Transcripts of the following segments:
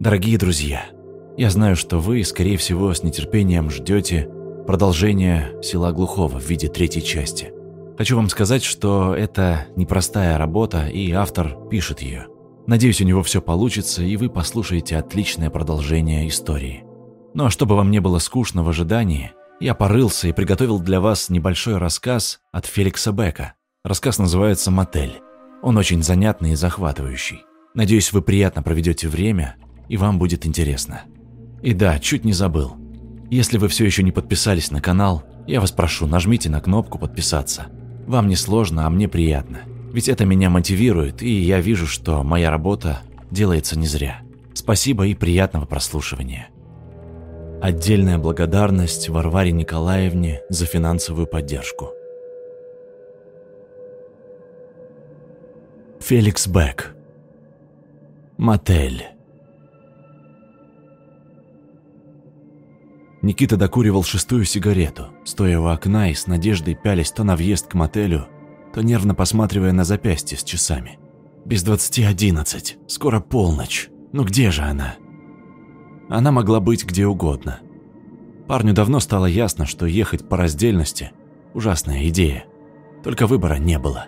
Дорогие друзья, я знаю, что вы, скорее всего, с нетерпением ждете продолжения «Села глухого» в виде третьей части. Хочу вам сказать, что это непростая работа, и автор пишет ее. Надеюсь, у него все получится, и вы послушаете отличное продолжение истории. Ну а чтобы вам не было скучно в ожидании, я порылся и приготовил для вас небольшой рассказ от Феликса Бека. Рассказ называется «Мотель». Он очень занятный и захватывающий. Надеюсь, вы приятно проведете время, и вам будет интересно. И да, чуть не забыл. Если вы все еще не подписались на канал, я вас прошу, нажмите на кнопку «Подписаться». Вам не сложно, а мне приятно. Ведь это меня мотивирует, и я вижу, что моя работа делается не зря. Спасибо и приятного прослушивания. Отдельная благодарность Варваре Николаевне за финансовую поддержку. Феликс Бек. Мотель. Никита докуривал шестую сигарету, стоя у окна и с надеждой пялись то на въезд к мотелю, то нервно посматривая на запястье с часами. Без двадцати одиннадцать, скоро полночь. Ну где же она? Она могла быть где угодно. Парню давно стало ясно, что ехать по раздельности – ужасная идея. Только выбора не было.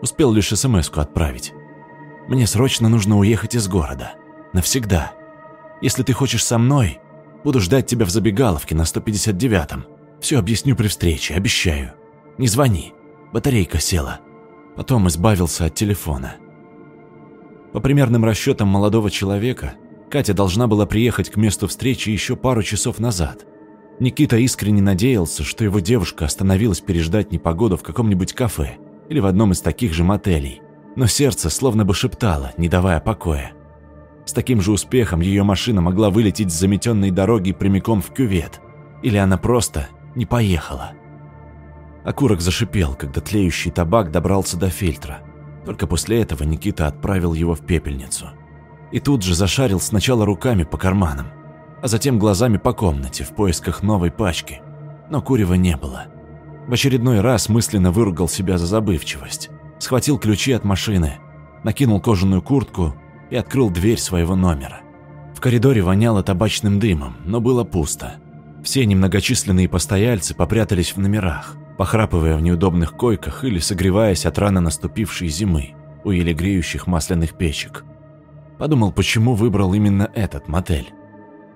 Успел лишь смс отправить. «Мне срочно нужно уехать из города. Навсегда. Если ты хочешь со мной, буду ждать тебя в забегаловке на 159-м. Все объясню при встрече, обещаю. Не звони. Батарейка села». Потом избавился от телефона. По примерным расчетам молодого человека, Катя должна была приехать к месту встречи еще пару часов назад. Никита искренне надеялся, что его девушка остановилась переждать непогоду в каком-нибудь кафе или в одном из таких же мотелей. Но сердце словно бы шептало, не давая покоя. С таким же успехом ее машина могла вылететь с заметенной дороги прямиком в кювет. Или она просто не поехала. Окурок зашипел, когда тлеющий табак добрался до фильтра. Только после этого Никита отправил его в пепельницу и тут же зашарил сначала руками по карманам, а затем глазами по комнате в поисках новой пачки. Но курева не было. В очередной раз мысленно выругал себя за забывчивость. Схватил ключи от машины, накинул кожаную куртку и открыл дверь своего номера. В коридоре воняло табачным дымом, но было пусто. Все немногочисленные постояльцы попрятались в номерах, похрапывая в неудобных койках или согреваясь от рано наступившей зимы у еле греющих масляных печек. Подумал, почему выбрал именно этот мотель.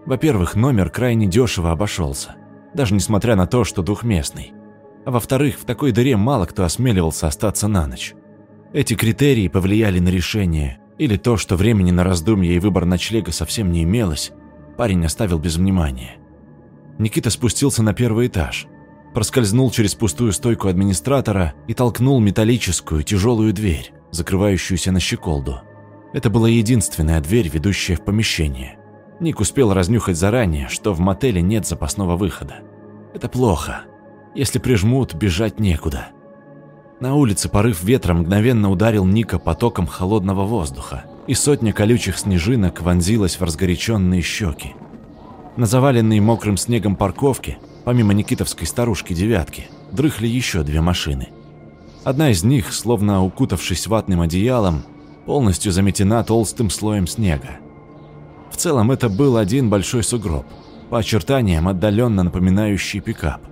Во-первых, номер крайне дешево обошелся, даже несмотря на то, что двухместный. А во-вторых, в такой дыре мало кто осмеливался остаться на ночь. Эти критерии повлияли на решение, или то, что времени на раздумье и выбор ночлега совсем не имелось, парень оставил без внимания. Никита спустился на первый этаж, проскользнул через пустую стойку администратора и толкнул металлическую тяжелую дверь, закрывающуюся на щеколду. Это была единственная дверь, ведущая в помещение. Ник успел разнюхать заранее, что в мотеле нет запасного выхода. Это плохо. Если прижмут, бежать некуда. На улице порыв ветра мгновенно ударил Ника потоком холодного воздуха, и сотня колючих снежинок вонзилась в разгоряченные щеки. На заваленной мокрым снегом парковке, помимо никитовской старушки-девятки, дрыхли еще две машины. Одна из них, словно укутавшись ватным одеялом, полностью заметена толстым слоем снега. В целом это был один большой сугроб, по очертаниям отдаленно напоминающий пикап.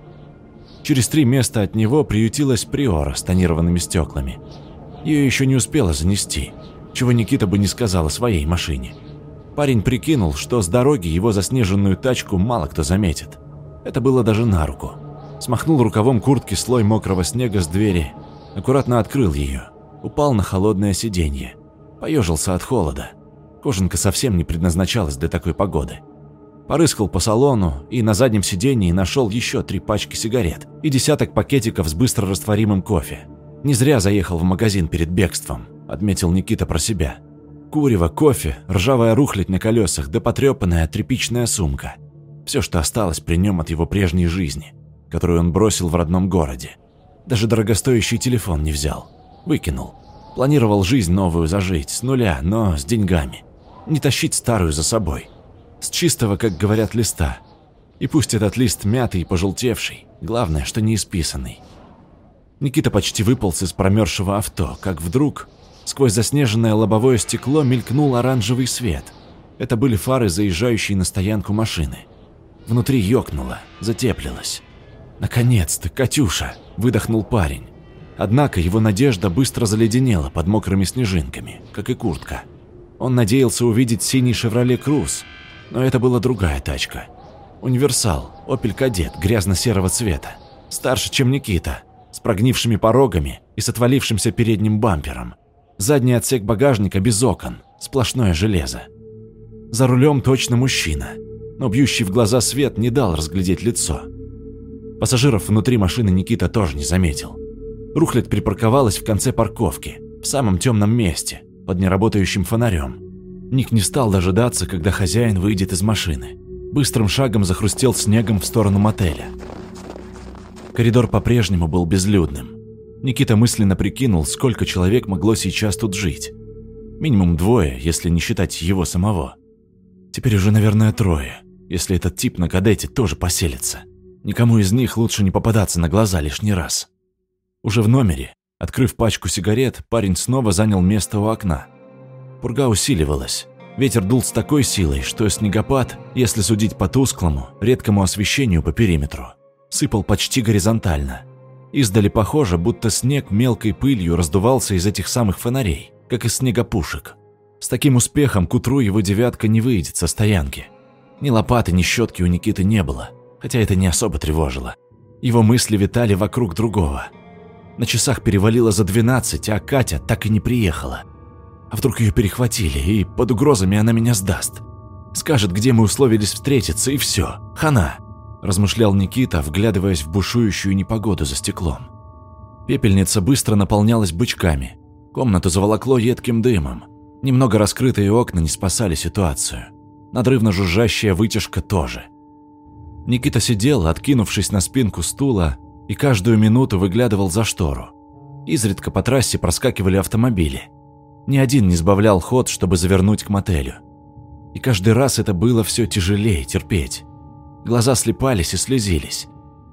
Через три места от него приютилась приора с тонированными стеклами. Ее еще не успела занести, чего Никита бы не сказал о своей машине. Парень прикинул, что с дороги его заснеженную тачку мало кто заметит. Это было даже на руку. Смахнул рукавом куртки слой мокрого снега с двери, аккуратно открыл ее, упал на холодное сиденье. Поежился от холода. Кожанка совсем не предназначалась для такой погоды. Порыскал по салону и на заднем сидении нашел еще три пачки сигарет и десяток пакетиков с быстро растворимым кофе. Не зря заехал в магазин перед бегством, отметил Никита про себя. Курево, кофе, ржавая рухлядь на колесах да потрепанная тряпичная сумка. Все, что осталось при нем от его прежней жизни, которую он бросил в родном городе. Даже дорогостоящий телефон не взял. Выкинул. Планировал жизнь новую зажить, с нуля, но с деньгами. Не тащить старую за собой. С чистого, как говорят, листа. И пусть этот лист мятый и пожелтевший, главное, что не исписанный. Никита почти выполз из промерзшего авто, как вдруг сквозь заснеженное лобовое стекло мелькнул оранжевый свет. Это были фары, заезжающие на стоянку машины. Внутри ёкнуло, затеплилось. «Наконец-то, Катюша!» – выдохнул парень. Однако его надежда быстро заледенела под мокрыми снежинками, как и куртка. Он надеялся увидеть синий «Шевроле Круз», но это была другая тачка. Универсал, «Опель Кадет» грязно-серого цвета. Старше, чем Никита, с прогнившими порогами и с отвалившимся передним бампером. Задний отсек багажника без окон, сплошное железо. За рулем точно мужчина, но бьющий в глаза свет не дал разглядеть лицо. Пассажиров внутри машины Никита тоже не заметил. Рухлядь припарковалась в конце парковки, в самом темном месте, под неработающим фонарем. Ник не стал дожидаться, когда хозяин выйдет из машины. Быстрым шагом захрустел снегом в сторону мотеля. Коридор по-прежнему был безлюдным. Никита мысленно прикинул, сколько человек могло сейчас тут жить. Минимум двое, если не считать его самого. Теперь уже, наверное, трое, если этот тип на кадете тоже поселится. Никому из них лучше не попадаться на глаза лишний раз. Уже в номере, открыв пачку сигарет, парень снова занял место у окна. Пурга усиливалась. Ветер дул с такой силой, что снегопад, если судить по тусклому, редкому освещению по периметру, сыпал почти горизонтально. Издали похоже, будто снег мелкой пылью раздувался из этих самых фонарей, как из снегопушек. С таким успехом к утру его девятка не выйдет со стоянки. Ни лопаты, ни щетки у Никиты не было, хотя это не особо тревожило. Его мысли витали вокруг другого. На часах перевалило за 12, а Катя так и не приехала. А вдруг ее перехватили, и под угрозами она меня сдаст? Скажет, где мы условились встретиться, и все. Хана размышлял Никита, вглядываясь в бушующую непогоду за стеклом. Пепельница быстро наполнялась бычками. Комнату заволокло едким дымом. Немного раскрытые окна не спасали ситуацию. Надрывно жужжащая вытяжка тоже. Никита сидел, откинувшись на спинку стула, и каждую минуту выглядывал за штору. Изредка по трассе проскакивали автомобили. Ни один не сбавлял ход, чтобы завернуть к мотелю. И каждый раз это было все тяжелее терпеть. Глаза слепались и слезились.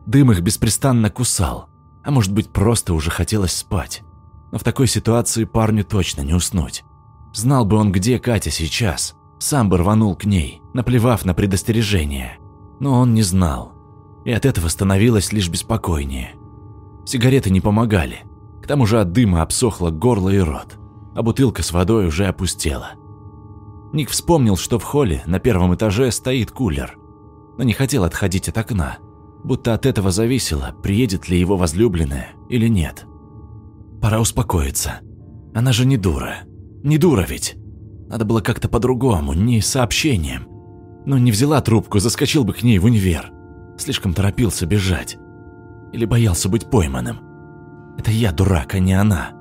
Дым их беспрестанно кусал, а может быть просто уже хотелось спать. Но в такой ситуации парню точно не уснуть. Знал бы он, где Катя сейчас, сам бы рванул к ней, наплевав на предостережение. Но он не знал, и от этого становилось лишь беспокойнее. Сигареты не помогали, к тому же от дыма обсохло горло и рот, а бутылка с водой уже опустела. Ник вспомнил, что в холле на первом этаже стоит кулер, но не хотел отходить от окна, будто от этого зависело, приедет ли его возлюбленная или нет. Пора успокоиться. Она же не дура. Не дура ведь. Надо было как-то по-другому, не сообщением. Но не взяла трубку, заскочил бы к ней в универ. Слишком торопился бежать. Или боялся быть пойманным. Это я дурак, а не она.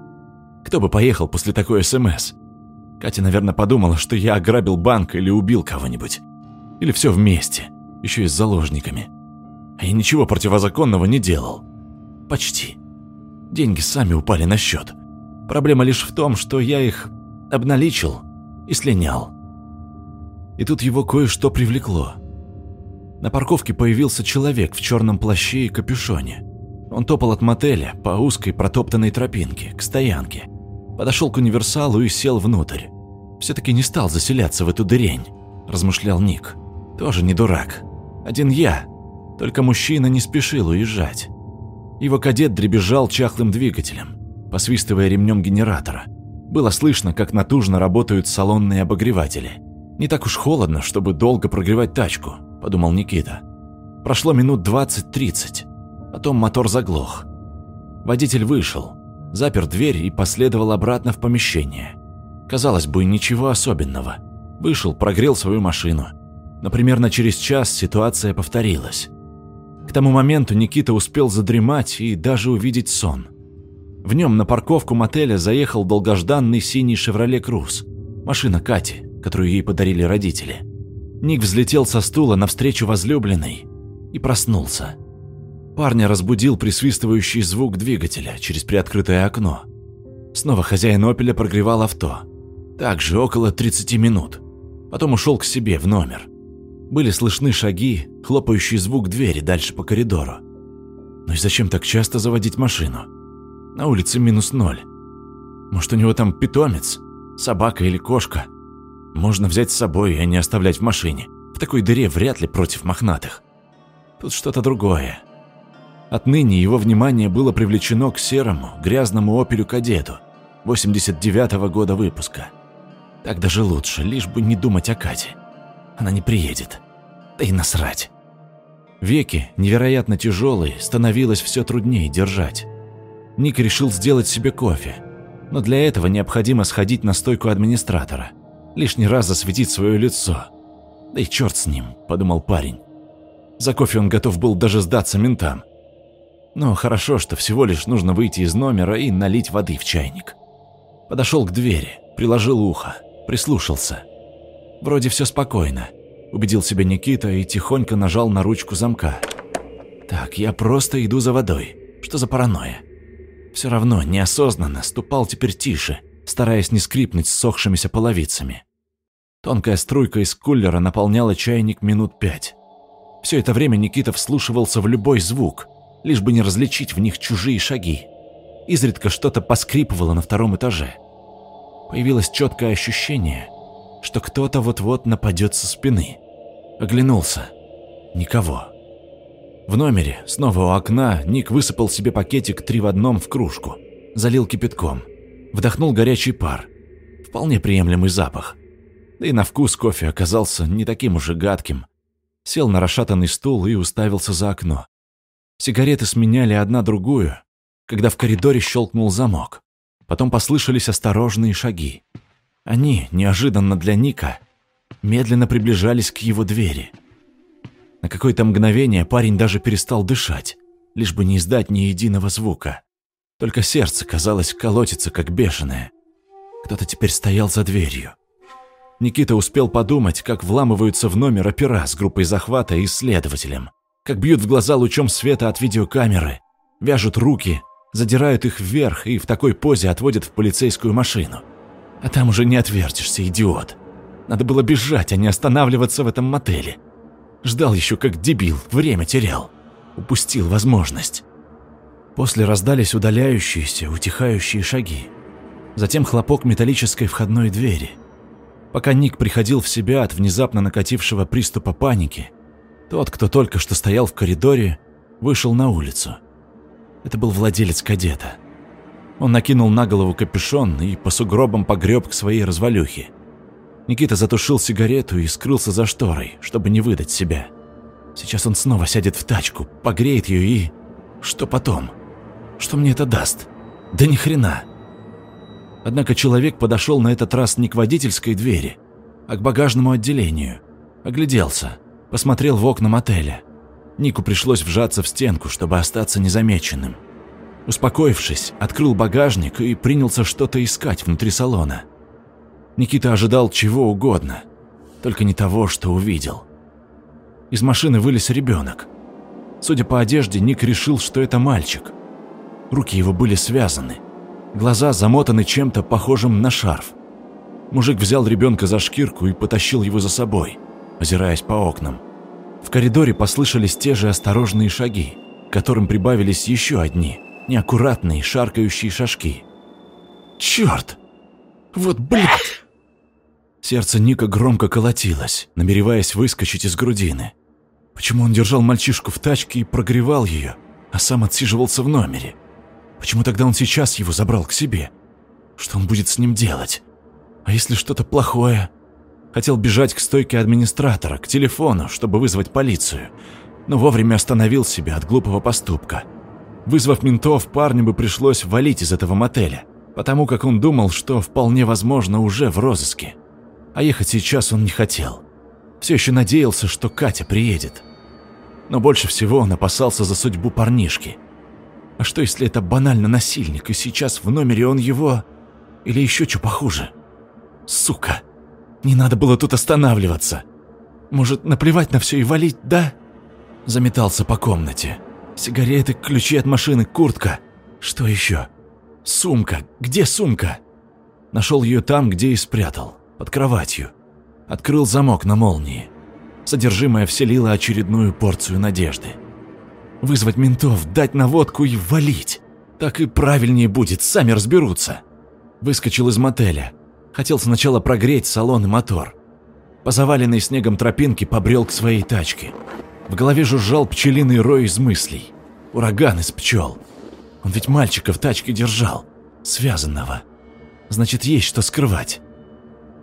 Кто бы поехал после такой СМС? Катя, наверное, подумала, что я ограбил банк или убил кого-нибудь. Или все вместе еще и с заложниками. А я ничего противозаконного не делал. Почти. Деньги сами упали на счет. Проблема лишь в том, что я их обналичил и слинял. И тут его кое-что привлекло. На парковке появился человек в черном плаще и капюшоне. Он топал от мотеля по узкой протоптанной тропинке к стоянке. Подошел к универсалу и сел внутрь. Все-таки не стал заселяться в эту дырень, размышлял Ник. Тоже не дурак. Один я. Только мужчина не спешил уезжать. Его кадет дребезжал чахлым двигателем, посвистывая ремнем генератора. Было слышно, как натужно работают салонные обогреватели. «Не так уж холодно, чтобы долго прогревать тачку», – подумал Никита. Прошло минут 20-30. Потом мотор заглох. Водитель вышел, запер дверь и последовал обратно в помещение. Казалось бы, ничего особенного. Вышел, прогрел свою машину – но примерно через час ситуация повторилась. К тому моменту Никита успел задремать и даже увидеть сон. В нем на парковку мотеля заехал долгожданный синий «Шевроле Круз», машина Кати, которую ей подарили родители. Ник взлетел со стула навстречу возлюбленной и проснулся. Парня разбудил присвистывающий звук двигателя через приоткрытое окно. Снова хозяин «Опеля» прогревал авто. Также около 30 минут. Потом ушел к себе в номер. Были слышны шаги, хлопающий звук двери дальше по коридору. Ну и зачем так часто заводить машину? На улице минус ноль. Может, у него там питомец? Собака или кошка? Можно взять с собой, а не оставлять в машине. В такой дыре вряд ли против мохнатых. Тут что-то другое. Отныне его внимание было привлечено к серому, грязному опелю-кадету 89-го года выпуска. Так даже лучше, лишь бы не думать о Кате. Она не приедет. Да и насрать. Веки, невероятно тяжелые, становилось все труднее держать. Ник решил сделать себе кофе, но для этого необходимо сходить на стойку администратора, лишний раз засветить свое лицо. Да и черт с ним, подумал парень. За кофе он готов был даже сдаться ментам. Но хорошо, что всего лишь нужно выйти из номера и налить воды в чайник. Подошел к двери, приложил ухо, прислушался. Вроде все спокойно убедил себя Никита и тихонько нажал на ручку замка. Так, я просто иду за водой. Что за паранойя? Все равно неосознанно ступал теперь тише, стараясь не скрипнуть ссохшимися половицами. Тонкая струйка из кулера наполняла чайник минут пять. Все это время Никита вслушивался в любой звук, лишь бы не различить в них чужие шаги. Изредка что-то поскрипывало на втором этаже. Появилось четкое ощущение, что кто-то вот-вот нападет со спины. Оглянулся. Никого. В номере, снова у окна, Ник высыпал себе пакетик три в одном в кружку. Залил кипятком. Вдохнул горячий пар. Вполне приемлемый запах. Да и на вкус кофе оказался не таким уж и гадким. Сел на расшатанный стул и уставился за окно. Сигареты сменяли одна другую, когда в коридоре щелкнул замок. Потом послышались осторожные шаги. Они, неожиданно для Ника, медленно приближались к его двери. На какое-то мгновение парень даже перестал дышать, лишь бы не издать ни единого звука. Только сердце, казалось, колотится, как бешеное. Кто-то теперь стоял за дверью. Никита успел подумать, как вламываются в номер опера с группой захвата и следователем, как бьют в глаза лучом света от видеокамеры, вяжут руки, задирают их вверх и в такой позе отводят в полицейскую машину. А там уже не отвертишься, идиот. Надо было бежать, а не останавливаться в этом мотеле. Ждал еще как дебил, время терял. Упустил возможность. После раздались удаляющиеся, утихающие шаги. Затем хлопок металлической входной двери. Пока Ник приходил в себя от внезапно накатившего приступа паники, тот, кто только что стоял в коридоре, вышел на улицу. Это был владелец кадета. Он накинул на голову капюшон и по сугробам погреб к своей развалюхе. Никита затушил сигарету и скрылся за шторой, чтобы не выдать себя. Сейчас он снова сядет в тачку, погреет ее и... Что потом? Что мне это даст? Да ни хрена. Однако человек подошел на этот раз не к водительской двери, а к багажному отделению. Огляделся, посмотрел в окна мотеля. Нику пришлось вжаться в стенку, чтобы остаться незамеченным. Успокоившись, открыл багажник и принялся что-то искать внутри салона. Никита ожидал чего угодно, только не того, что увидел. Из машины вылез ребенок. Судя по одежде, Ник решил, что это мальчик. Руки его были связаны, глаза замотаны чем-то похожим на шарф. Мужик взял ребенка за шкирку и потащил его за собой, озираясь по окнам. В коридоре послышались те же осторожные шаги, к которым прибавились еще одни, неаккуратные шаркающие шажки. «Черт! Вот блядь!» Сердце Ника громко колотилось, намереваясь выскочить из грудины. Почему он держал мальчишку в тачке и прогревал ее, а сам отсиживался в номере? Почему тогда он сейчас его забрал к себе? Что он будет с ним делать? А если что-то плохое? Хотел бежать к стойке администратора, к телефону, чтобы вызвать полицию, но вовремя остановил себя от глупого поступка. Вызвав ментов, парню бы пришлось валить из этого мотеля, потому как он думал, что вполне возможно уже в розыске. А ехать сейчас он не хотел. Все еще надеялся, что Катя приедет. Но больше всего он опасался за судьбу парнишки. А что, если это банально насильник, и сейчас в номере он его... Или еще что похуже? Сука! Не надо было тут останавливаться. Может, наплевать на все и валить, да? Заметался по комнате. Сигареты, ключи от машины, куртка. Что еще? Сумка. Где сумка? Нашел ее там, где и спрятал под кроватью. Открыл замок на молнии. Содержимое вселило очередную порцию надежды. Вызвать ментов, дать наводку и валить. Так и правильнее будет, сами разберутся. Выскочил из мотеля. Хотел сначала прогреть салон и мотор. По заваленной снегом тропинке побрел к своей тачке. В голове жужжал пчелиный рой из мыслей. Ураган из пчел. Он ведь мальчика в тачке держал, связанного. Значит, есть что скрывать.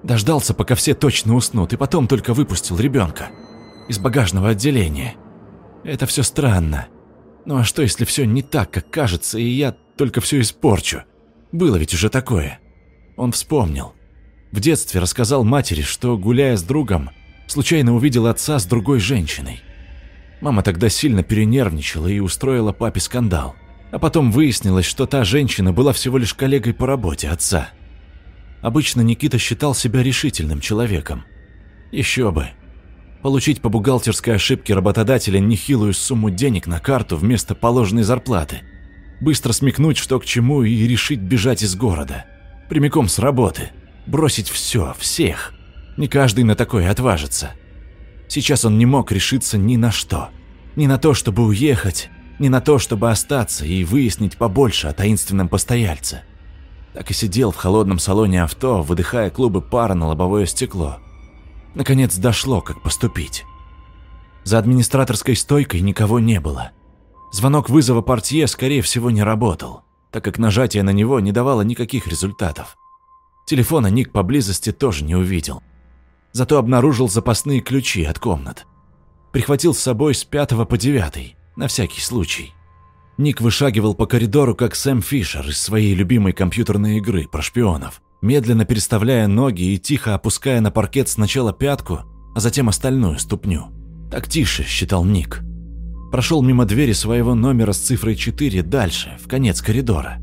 Дождался, пока все точно уснут, и потом только выпустил ребенка из багажного отделения. Это все странно. Ну а что, если все не так, как кажется, и я только все испорчу? Было ведь уже такое. Он вспомнил. В детстве рассказал матери, что, гуляя с другом, случайно увидел отца с другой женщиной. Мама тогда сильно перенервничала и устроила папе скандал. А потом выяснилось, что та женщина была всего лишь коллегой по работе отца. Обычно Никита считал себя решительным человеком. Еще бы. Получить по бухгалтерской ошибке работодателя нехилую сумму денег на карту вместо положенной зарплаты. Быстро смекнуть, что к чему, и решить бежать из города. Прямиком с работы. Бросить все, всех. Не каждый на такое отважится. Сейчас он не мог решиться ни на что. Ни на то, чтобы уехать, ни на то, чтобы остаться и выяснить побольше о таинственном постояльце. Так и сидел в холодном салоне авто, выдыхая клубы пара на лобовое стекло. Наконец дошло, как поступить. За администраторской стойкой никого не было. Звонок вызова портье, скорее всего, не работал, так как нажатие на него не давало никаких результатов. Телефона Ник поблизости тоже не увидел. Зато обнаружил запасные ключи от комнат. Прихватил с собой с пятого по девятый, на всякий случай. Ник вышагивал по коридору, как Сэм Фишер из своей любимой компьютерной игры про шпионов, медленно переставляя ноги и тихо опуская на паркет сначала пятку, а затем остальную ступню. Так тише, считал Ник. Прошел мимо двери своего номера с цифрой 4 дальше, в конец коридора.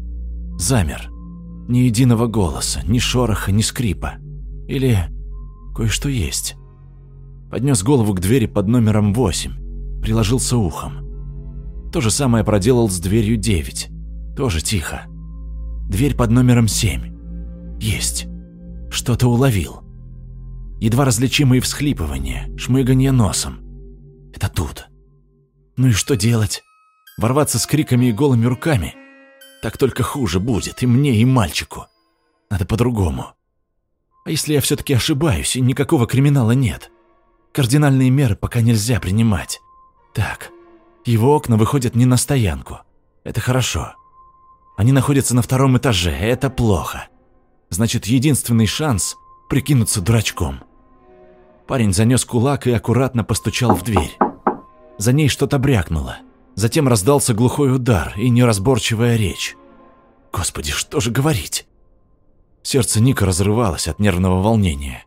Замер. Ни единого голоса, ни шороха, ни скрипа. Или кое-что есть. Поднес голову к двери под номером 8, приложился ухом. То же самое проделал с дверью 9. Тоже тихо. Дверь под номером 7. Есть. Что-то уловил. Едва различимые всхлипывания, шмыганье носом. Это тут. Ну и что делать? Ворваться с криками и голыми руками? Так только хуже будет и мне, и мальчику. Надо по-другому. А если я все-таки ошибаюсь и никакого криминала нет? Кардинальные меры пока нельзя принимать. Так, его окна выходят не на стоянку. Это хорошо. Они находятся на втором этаже, это плохо. Значит, единственный шанс – прикинуться дурачком. Парень занес кулак и аккуратно постучал в дверь. За ней что-то брякнуло. Затем раздался глухой удар и неразборчивая речь. Господи, что же говорить? Сердце Ника разрывалось от нервного волнения.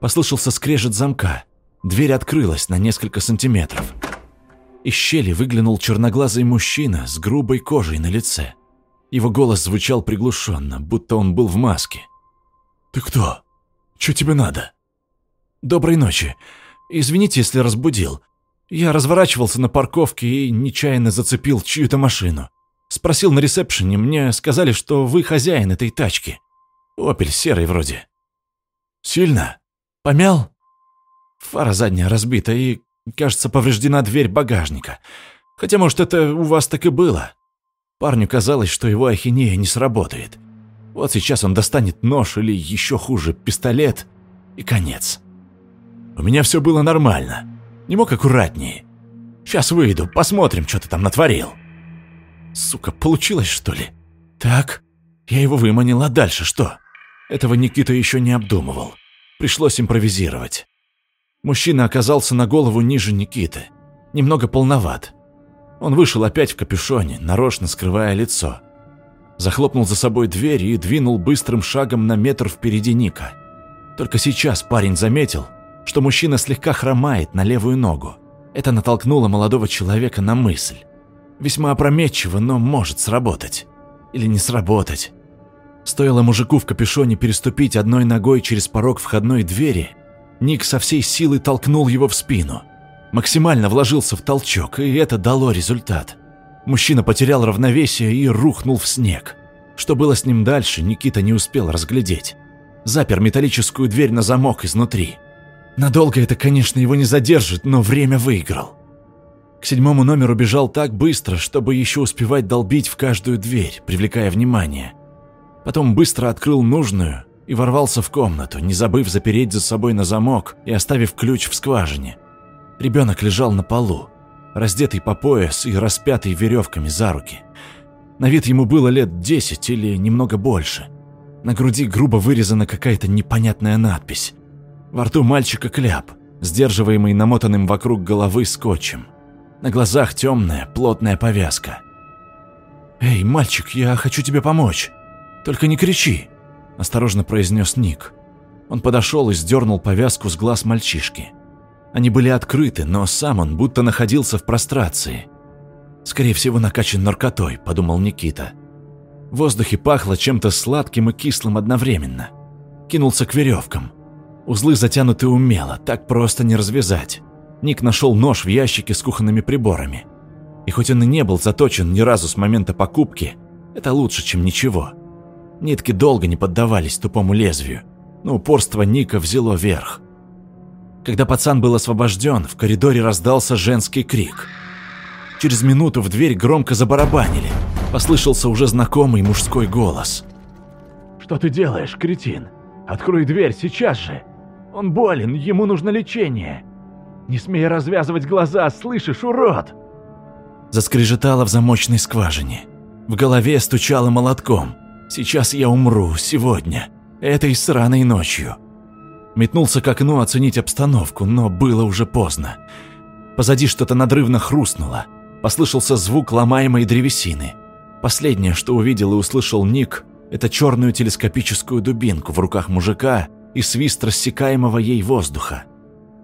Послышался скрежет замка. Дверь открылась на несколько сантиметров. Из щели выглянул черноглазый мужчина с грубой кожей на лице. Его голос звучал приглушенно, будто он был в маске. «Ты кто? Что тебе надо?» «Доброй ночи. Извините, если разбудил. Я разворачивался на парковке и нечаянно зацепил чью-то машину. Спросил на ресепшене, мне сказали, что вы хозяин этой тачки. Опель серый вроде». «Сильно? Помял?» Фара задняя разбита и Кажется, повреждена дверь багажника. Хотя, может, это у вас так и было. Парню казалось, что его ахинея не сработает. Вот сейчас он достанет нож или, еще хуже, пистолет, и конец. У меня все было нормально. Не мог аккуратнее. Сейчас выйду, посмотрим, что ты там натворил. Сука, получилось, что ли? Так, я его выманил, а дальше что? Этого Никита еще не обдумывал. Пришлось импровизировать. Мужчина оказался на голову ниже Никиты, немного полноват. Он вышел опять в капюшоне, нарочно скрывая лицо. Захлопнул за собой дверь и двинул быстрым шагом на метр впереди Ника. Только сейчас парень заметил, что мужчина слегка хромает на левую ногу. Это натолкнуло молодого человека на мысль. Весьма опрометчиво, но может сработать. Или не сработать. Стоило мужику в капюшоне переступить одной ногой через порог входной двери – Ник со всей силы толкнул его в спину. Максимально вложился в толчок, и это дало результат. Мужчина потерял равновесие и рухнул в снег. Что было с ним дальше, Никита не успел разглядеть. Запер металлическую дверь на замок изнутри. Надолго это, конечно, его не задержит, но время выиграл. К седьмому номеру бежал так быстро, чтобы еще успевать долбить в каждую дверь, привлекая внимание. Потом быстро открыл нужную, и ворвался в комнату, не забыв запереть за собой на замок и оставив ключ в скважине. Ребенок лежал на полу, раздетый по пояс и распятый веревками за руки. На вид ему было лет десять или немного больше. На груди грубо вырезана какая-то непонятная надпись. Во рту мальчика кляп, сдерживаемый намотанным вокруг головы скотчем. На глазах темная, плотная повязка. «Эй, мальчик, я хочу тебе помочь. Только не кричи», – осторожно произнес Ник. Он подошел и сдернул повязку с глаз мальчишки. Они были открыты, но сам он будто находился в прострации. «Скорее всего, накачан наркотой», – подумал Никита. В воздухе пахло чем-то сладким и кислым одновременно. Кинулся к веревкам. Узлы затянуты умело, так просто не развязать. Ник нашел нож в ящике с кухонными приборами. И хоть он и не был заточен ни разу с момента покупки, это лучше, чем ничего. Нитки долго не поддавались тупому лезвию, но упорство Ника взяло верх. Когда пацан был освобожден, в коридоре раздался женский крик. Через минуту в дверь громко забарабанили – Послышался уже знакомый мужской голос. «Что ты делаешь, кретин? Открой дверь сейчас же! Он болен, ему нужно лечение! Не смей развязывать глаза, слышишь, урод!» Заскрежетало в замочной скважине. В голове стучало молотком. «Сейчас я умру, сегодня, этой сраной ночью». Метнулся к окну оценить обстановку, но было уже поздно. Позади что-то надрывно хрустнуло. Послышался звук ломаемой древесины. Последнее, что увидел и услышал Ник, это черную телескопическую дубинку в руках мужика и свист рассекаемого ей воздуха.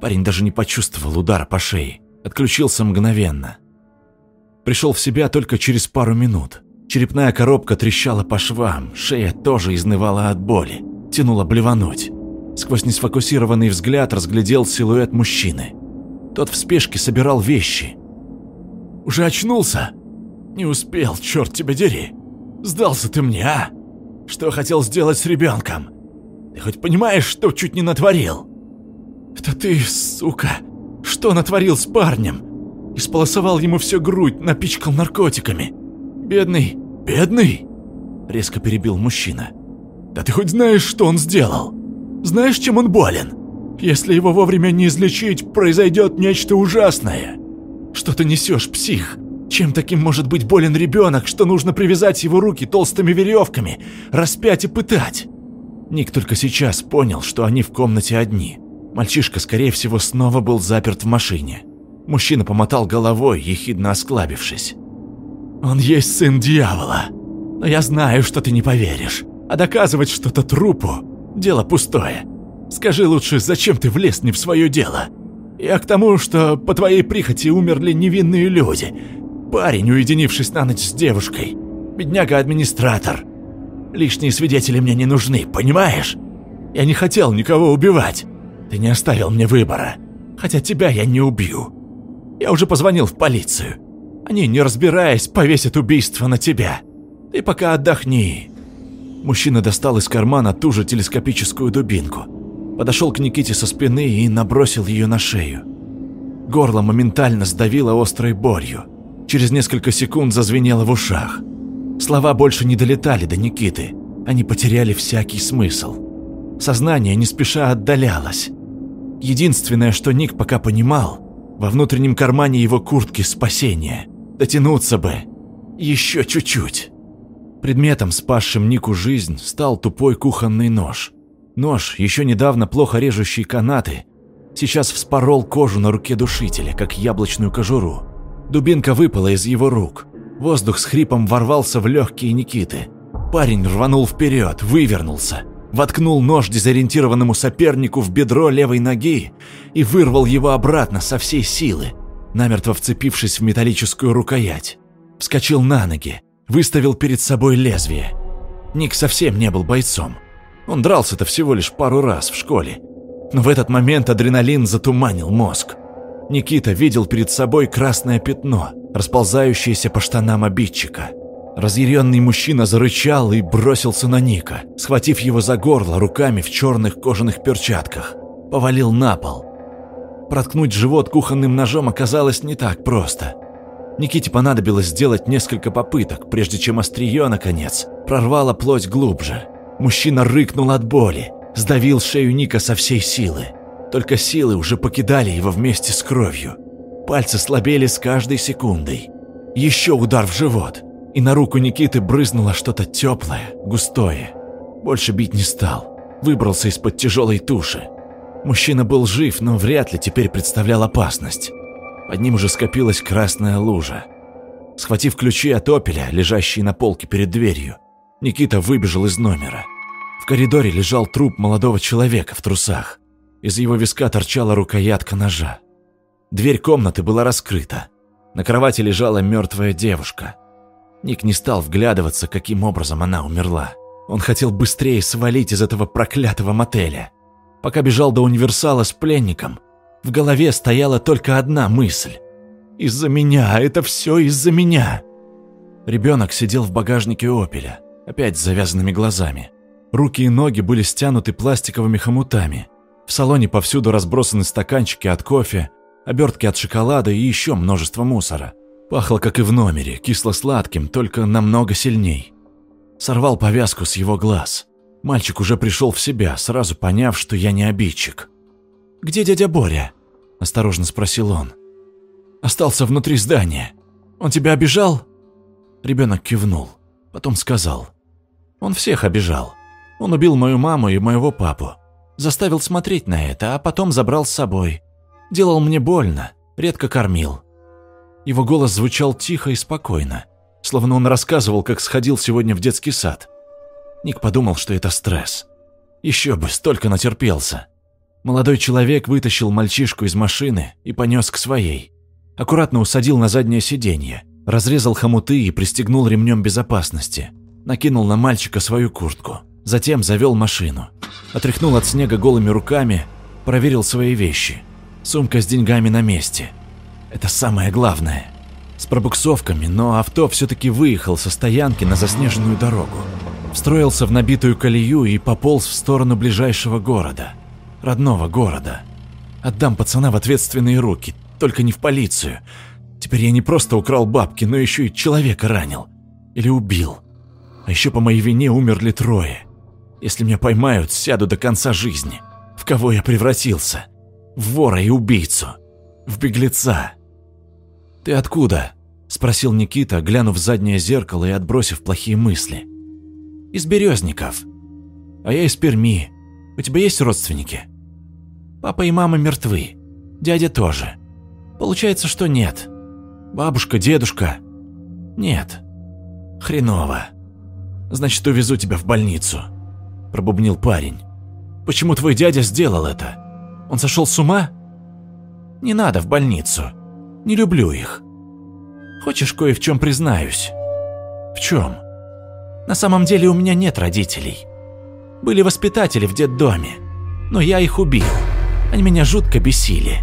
Парень даже не почувствовал удара по шее, отключился мгновенно. Пришел в себя только через пару минут. Черепная коробка трещала по швам, шея тоже изнывала от боли, тянула блевануть. Сквозь несфокусированный взгляд разглядел силуэт мужчины. Тот в спешке собирал вещи. «Уже очнулся?» Не успел, черт тебя дери. Сдался ты мне, а? Что хотел сделать с ребенком? Ты хоть понимаешь, что чуть не натворил? Это ты, сука, что натворил с парнем? Исполосовал ему всю грудь, напичкал наркотиками. Бедный, бедный, резко перебил мужчина. Да ты хоть знаешь, что он сделал? Знаешь, чем он болен? Если его вовремя не излечить, произойдет нечто ужасное. Что ты несешь, псих? Чем таким может быть болен ребенок, что нужно привязать его руки толстыми веревками, распять и пытать? Ник только сейчас понял, что они в комнате одни. Мальчишка, скорее всего, снова был заперт в машине. Мужчина помотал головой, ехидно осклабившись. «Он есть сын дьявола. Но я знаю, что ты не поверишь. А доказывать что-то трупу – дело пустое. Скажи лучше, зачем ты влез не в свое дело? Я к тому, что по твоей прихоти умерли невинные люди – Парень, уединившись на ночь с девушкой. Бедняга-администратор. Лишние свидетели мне не нужны, понимаешь? Я не хотел никого убивать. Ты не оставил мне выбора. Хотя тебя я не убью. Я уже позвонил в полицию. Они, не разбираясь, повесят убийство на тебя. Ты пока отдохни. Мужчина достал из кармана ту же телескопическую дубинку. Подошел к Никите со спины и набросил ее на шею. Горло моментально сдавило острой болью через несколько секунд зазвенело в ушах. Слова больше не долетали до Никиты, они потеряли всякий смысл. Сознание не спеша отдалялось. Единственное, что Ник пока понимал, во внутреннем кармане его куртки спасение. Дотянуться бы. Еще чуть-чуть. Предметом, спасшим Нику жизнь, стал тупой кухонный нож. Нож, еще недавно плохо режущий канаты, сейчас вспорол кожу на руке душителя, как яблочную кожуру. Дубинка выпала из его рук. Воздух с хрипом ворвался в легкие Никиты. Парень рванул вперед, вывернулся, воткнул нож дезориентированному сопернику в бедро левой ноги и вырвал его обратно со всей силы, намертво вцепившись в металлическую рукоять. Вскочил на ноги, выставил перед собой лезвие. Ник совсем не был бойцом. Он дрался-то всего лишь пару раз в школе. Но в этот момент адреналин затуманил мозг. Никита видел перед собой красное пятно, расползающееся по штанам обидчика. Разъяренный мужчина зарычал и бросился на Ника, схватив его за горло руками в черных кожаных перчатках. Повалил на пол. Проткнуть живот кухонным ножом оказалось не так просто. Никите понадобилось сделать несколько попыток, прежде чем острие, наконец, прорвало плоть глубже. Мужчина рыкнул от боли, сдавил шею Ника со всей силы. Только силы уже покидали его вместе с кровью. Пальцы слабели с каждой секундой. Еще удар в живот, и на руку Никиты брызнуло что-то теплое, густое. Больше бить не стал, выбрался из-под тяжелой туши. Мужчина был жив, но вряд ли теперь представлял опасность. Под ним уже скопилась красная лужа. Схватив ключи от опеля, лежащие на полке перед дверью, Никита выбежал из номера. В коридоре лежал труп молодого человека в трусах. Из его виска торчала рукоятка ножа. Дверь комнаты была раскрыта. На кровати лежала мертвая девушка. Ник не стал вглядываться, каким образом она умерла. Он хотел быстрее свалить из этого проклятого мотеля. Пока бежал до универсала с пленником, в голове стояла только одна мысль. «Из-за меня, это все из-за меня!» Ребенок сидел в багажнике «Опеля», опять с завязанными глазами. Руки и ноги были стянуты пластиковыми хомутами. В салоне повсюду разбросаны стаканчики от кофе, обертки от шоколада и еще множество мусора. Пахло, как и в номере, кисло-сладким, только намного сильней. Сорвал повязку с его глаз. Мальчик уже пришел в себя, сразу поняв, что я не обидчик. «Где дядя Боря?» – осторожно спросил он. «Остался внутри здания. Он тебя обижал?» Ребенок кивнул, потом сказал. «Он всех обижал. Он убил мою маму и моего папу. Заставил смотреть на это, а потом забрал с собой. Делал мне больно, редко кормил. Его голос звучал тихо и спокойно, словно он рассказывал, как сходил сегодня в детский сад. Ник подумал, что это стресс. Еще бы, столько натерпелся. Молодой человек вытащил мальчишку из машины и понес к своей. Аккуратно усадил на заднее сиденье, разрезал хомуты и пристегнул ремнем безопасности. Накинул на мальчика свою куртку. Затем завел машину. Отряхнул от снега голыми руками, проверил свои вещи – Сумка с деньгами на месте. Это самое главное. С пробуксовками, но авто все-таки выехал со стоянки на заснеженную дорогу. Встроился в набитую колею и пополз в сторону ближайшего города. Родного города. Отдам пацана в ответственные руки, только не в полицию. Теперь я не просто украл бабки, но еще и человека ранил. Или убил. А еще по моей вине умерли трое. Если меня поймают, сяду до конца жизни. В кого я превратился? в вора и убийцу, в беглеца. «Ты откуда?» – спросил Никита, глянув в заднее зеркало и отбросив плохие мысли. «Из Березников. А я из Перми. У тебя есть родственники?» «Папа и мама мертвы. Дядя тоже. Получается, что нет. Бабушка, дедушка?» «Нет. Хреново. Значит, увезу тебя в больницу», – пробубнил парень. «Почему твой дядя сделал это?» Он сошел с ума? Не надо в больницу. Не люблю их. Хочешь, кое в чем признаюсь? В чем? На самом деле у меня нет родителей. Были воспитатели в детдоме, но я их убил. Они меня жутко бесили.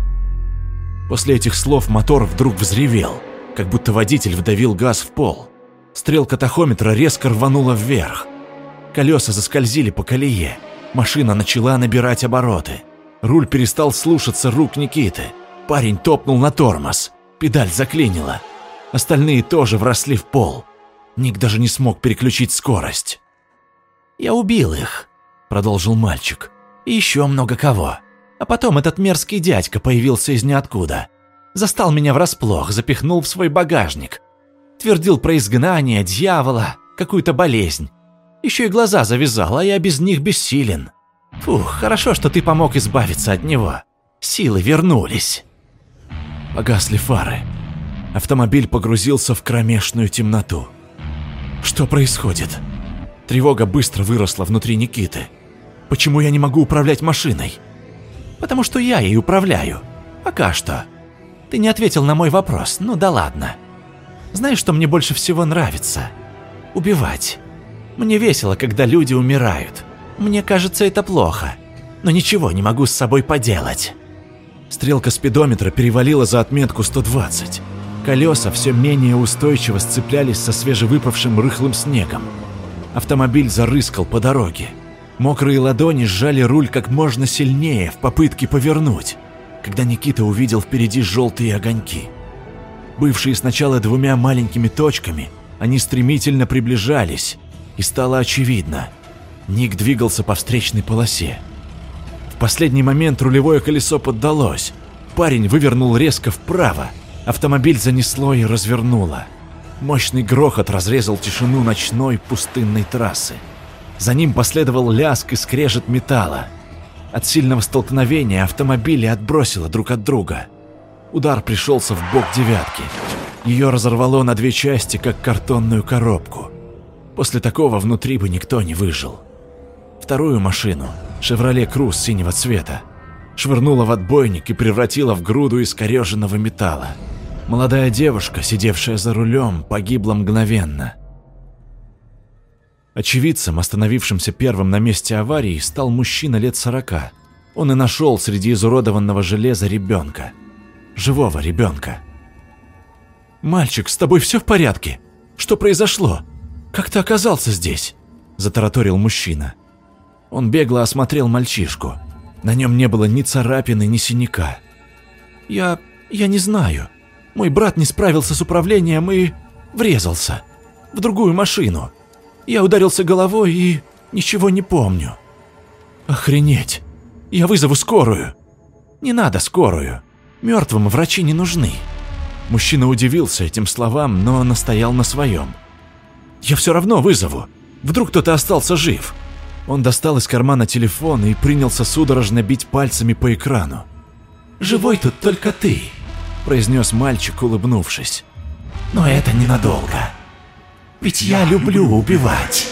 После этих слов мотор вдруг взревел, как будто водитель вдавил газ в пол. Стрелка тахометра резко рванула вверх. Колеса заскользили по колее. Машина начала набирать обороты. Руль перестал слушаться рук Никиты. Парень топнул на тормоз. Педаль заклинила. Остальные тоже вросли в пол. Ник даже не смог переключить скорость. «Я убил их», — продолжил мальчик. «И еще много кого. А потом этот мерзкий дядька появился из ниоткуда. Застал меня врасплох, запихнул в свой багажник. Твердил про изгнание, дьявола, какую-то болезнь. Еще и глаза завязал, а я без них бессилен. Фух, хорошо, что ты помог избавиться от него. Силы вернулись. Погасли фары. Автомобиль погрузился в кромешную темноту. Что происходит? Тревога быстро выросла внутри Никиты. Почему я не могу управлять машиной? Потому что я ей управляю. Пока что. Ты не ответил на мой вопрос, ну да ладно. Знаешь, что мне больше всего нравится? Убивать. Мне весело, когда люди умирают. Мне кажется, это плохо, но ничего не могу с собой поделать. Стрелка спидометра перевалила за отметку 120. Колеса все менее устойчиво сцеплялись со свежевыпавшим рыхлым снегом. Автомобиль зарыскал по дороге. Мокрые ладони сжали руль как можно сильнее в попытке повернуть, когда Никита увидел впереди желтые огоньки. Бывшие сначала двумя маленькими точками, они стремительно приближались, и стало очевидно, Ник двигался по встречной полосе. В последний момент рулевое колесо поддалось. Парень вывернул резко вправо. Автомобиль занесло и развернуло. Мощный грохот разрезал тишину ночной пустынной трассы. За ним последовал лязг и скрежет металла. От сильного столкновения автомобили отбросило друг от друга. Удар пришелся в бок девятки. Ее разорвало на две части, как картонную коробку. После такого внутри бы никто не выжил. Вторую машину, «Шевроле Круз» синего цвета, швырнула в отбойник и превратила в груду искореженного металла. Молодая девушка, сидевшая за рулем, погибла мгновенно. Очевидцем, остановившимся первым на месте аварии, стал мужчина лет сорока. Он и нашел среди изуродованного железа ребенка. Живого ребенка. «Мальчик, с тобой все в порядке? Что произошло? Как ты оказался здесь?» – затараторил мужчина. Он бегло осмотрел мальчишку. На нем не было ни царапины, ни синяка. «Я... я не знаю. Мой брат не справился с управлением и... врезался. В другую машину. Я ударился головой и... ничего не помню». «Охренеть! Я вызову скорую!» «Не надо скорую. Мертвым врачи не нужны». Мужчина удивился этим словам, но настоял на своем. «Я все равно вызову. Вдруг кто-то остался жив». Он достал из кармана телефон и принялся судорожно бить пальцами по экрану. «Живой тут только ты», – произнес мальчик, улыбнувшись. «Но это ненадолго. Ведь я люблю убивать».